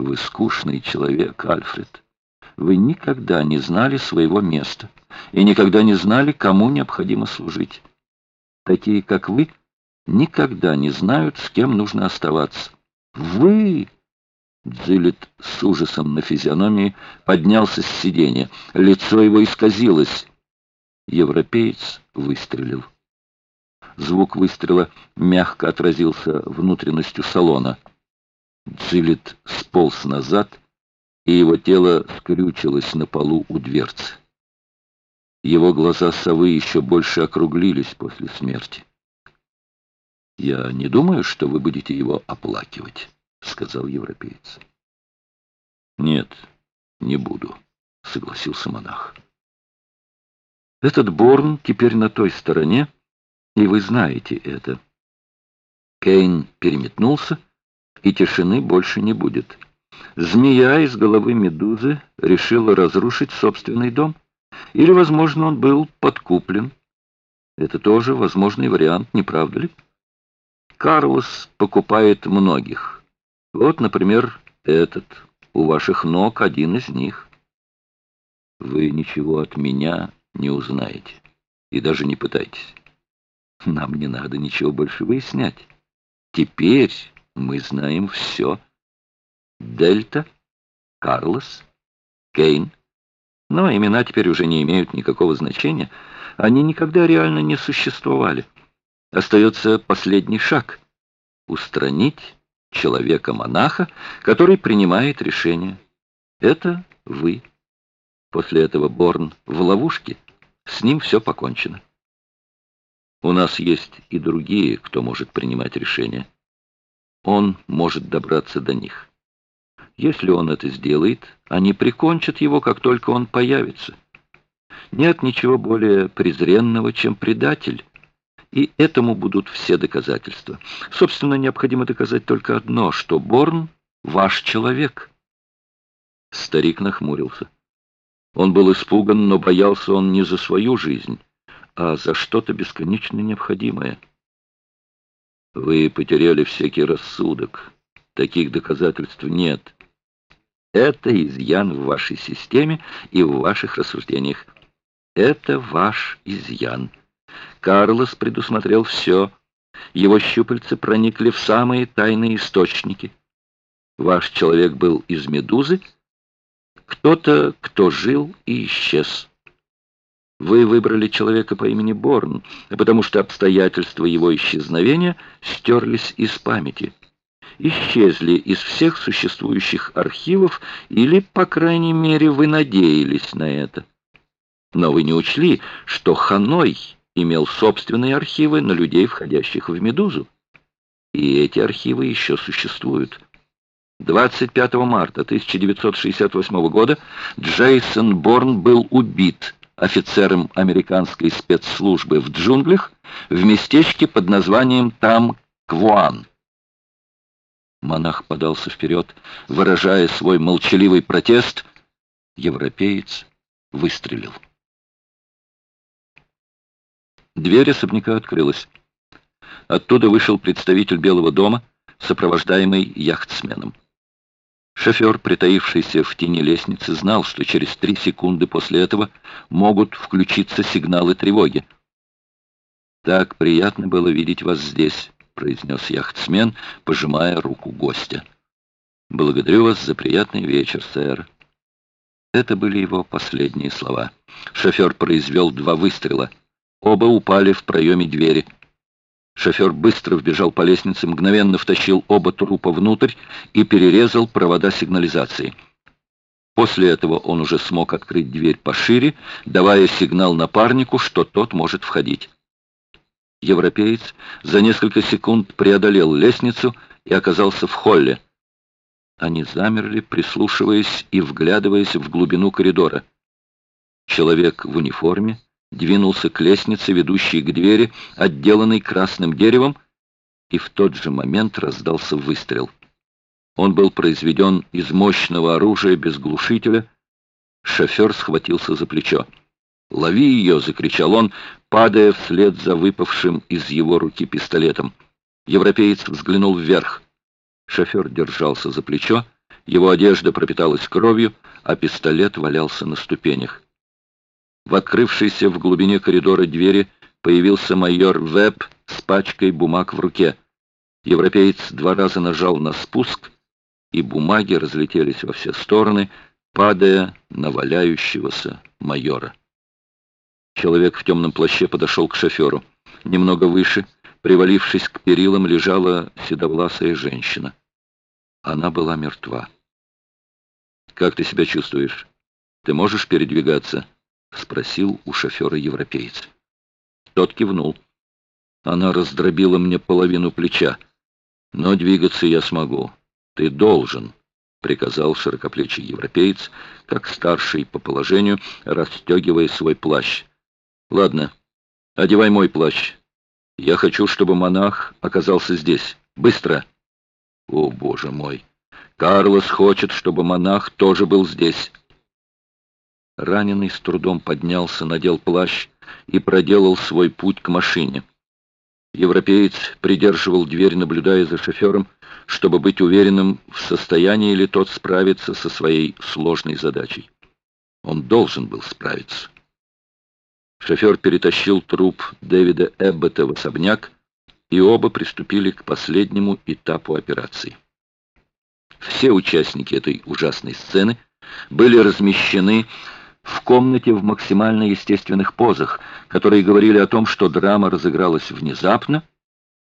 Вы скучный человек, Альфред. Вы никогда не знали своего места и никогда не знали, кому необходимо служить. Такие, как вы, никогда не знают, с кем нужно оставаться. Вы... Дзилет с ужасом на физиономии поднялся с сиденья. Лицо его исказилось. Европеец выстрелил. Звук выстрела мягко отразился внутренностью салона. Дзилет сполз назад, и его тело скрючилось на полу у дверцы. Его глаза совы еще больше округлились после смерти. «Я не думаю, что вы будете его оплакивать», — сказал европеец. «Нет, не буду», — согласился монах. «Этот Борн теперь на той стороне, и вы знаете это». Кейн переметнулся, и тишины больше не будет. Змея из головы медузы решила разрушить собственный дом. Или, возможно, он был подкуплен. Это тоже возможный вариант, не правда ли? Карлос покупает многих. Вот, например, этот. У ваших ног один из них. Вы ничего от меня не узнаете. И даже не пытайтесь. Нам не надо ничего больше выяснять. Теперь мы знаем все. Дельта, Карлос, Кейн. Но имена теперь уже не имеют никакого значения. Они никогда реально не существовали. Остается последний шаг — устранить человека-монаха, который принимает решение. Это вы. После этого Борн в ловушке, с ним все покончено. У нас есть и другие, кто может принимать решения. Он может добраться до них. Если он это сделает, они прикончат его, как только он появится. Нет ничего более презренного, чем предатель. И этому будут все доказательства. Собственно, необходимо доказать только одно, что Борн — ваш человек. Старик нахмурился. Он был испуган, но боялся он не за свою жизнь, а за что-то бесконечно необходимое. Вы потеряли всякий рассудок. Таких доказательств нет. Это изъян в вашей системе и в ваших рассуждениях. Это ваш изъян. Карлос предусмотрел все. Его щупальцы проникли в самые тайные источники. Ваш человек был из медузы, кто-то, кто жил и исчез. Вы выбрали человека по имени Борн, потому что обстоятельства его исчезновения стерлись из памяти исчезли из всех существующих архивов, или, по крайней мере, вы надеялись на это. Но вы не учли, что Ханой имел собственные архивы на людей, входящих в «Медузу». И эти архивы еще существуют. 25 марта 1968 года Джейсон Борн был убит офицером американской спецслужбы в джунглях в местечке под названием Там-Квуан. Монах подался вперед, выражая свой молчаливый протест. Европеец выстрелил. Дверь особняка открылась. Оттуда вышел представитель Белого дома, сопровождаемый яхтсменом. Шофер, притаившийся в тени лестницы, знал, что через три секунды после этого могут включиться сигналы тревоги. «Так приятно было видеть вас здесь», произнес яхтсмен, пожимая руку гостя. «Благодарю вас за приятный вечер, сэр». Это были его последние слова. Шофер произвел два выстрела. Оба упали в проеме двери. Шофер быстро вбежал по лестнице, мгновенно втащил оба трупа внутрь и перерезал провода сигнализации. После этого он уже смог открыть дверь пошире, давая сигнал напарнику, что тот может входить. Европеец за несколько секунд преодолел лестницу и оказался в холле. Они замерли, прислушиваясь и вглядываясь в глубину коридора. Человек в униформе двинулся к лестнице, ведущей к двери, отделанной красным деревом, и в тот же момент раздался выстрел. Он был произведен из мощного оружия без глушителя. Шофер схватился за плечо. «Лови ее!» — закричал он, падая вслед за выпавшим из его руки пистолетом. Европеец взглянул вверх. Шофер держался за плечо, Его одежда пропиталась кровью, а пистолет валялся на ступенях. В открывшейся в глубине коридора двери появился майор Веб с пачкой бумаг в руке. Европеец два раза нажал на спуск, и бумаги разлетелись во все стороны, падая на валяющегося майора. Человек в темном плаще подошел к шоферу. Немного выше, привалившись к перилам, лежала седовласая женщина. Она была мертва. «Как ты себя чувствуешь? Ты можешь передвигаться?» — спросил у шофера европеец. Тот кивнул. Она раздробила мне половину плеча. Но двигаться я смогу. Ты должен, — приказал широкоплечий европеец, как старший по положению, расстегивая свой плащ. Ладно, одевай мой плащ. Я хочу, чтобы монах оказался здесь. Быстро! О, боже мой! Карлос хочет, чтобы монах тоже был здесь. Раненый с трудом поднялся, надел плащ и проделал свой путь к машине. Европеец придерживал дверь, наблюдая за шофером, чтобы быть уверенным, в состоянии ли тот справиться со своей сложной задачей. Он должен был справиться. Шофер перетащил труп Дэвида Эббота в особняк, и оба приступили к последнему этапу операции. Все участники этой ужасной сцены были размещены в комнате в максимально естественных позах, которые говорили о том, что драма разыгралась внезапно